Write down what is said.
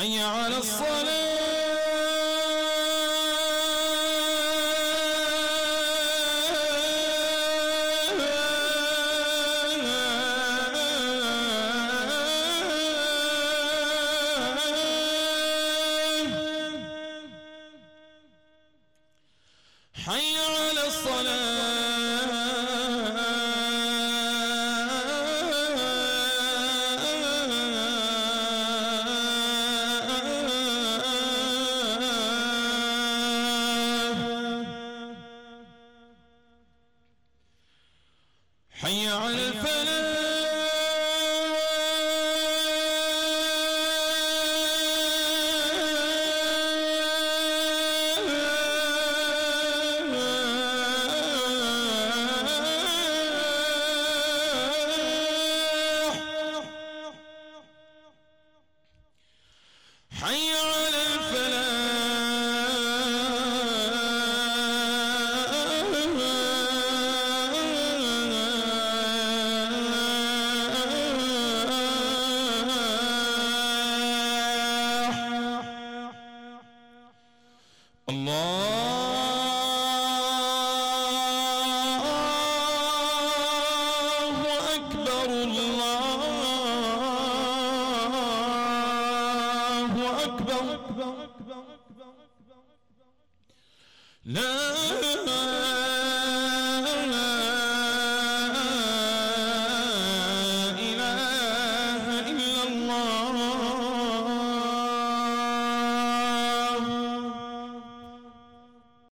حي على الصلاة حي على أكبر. لا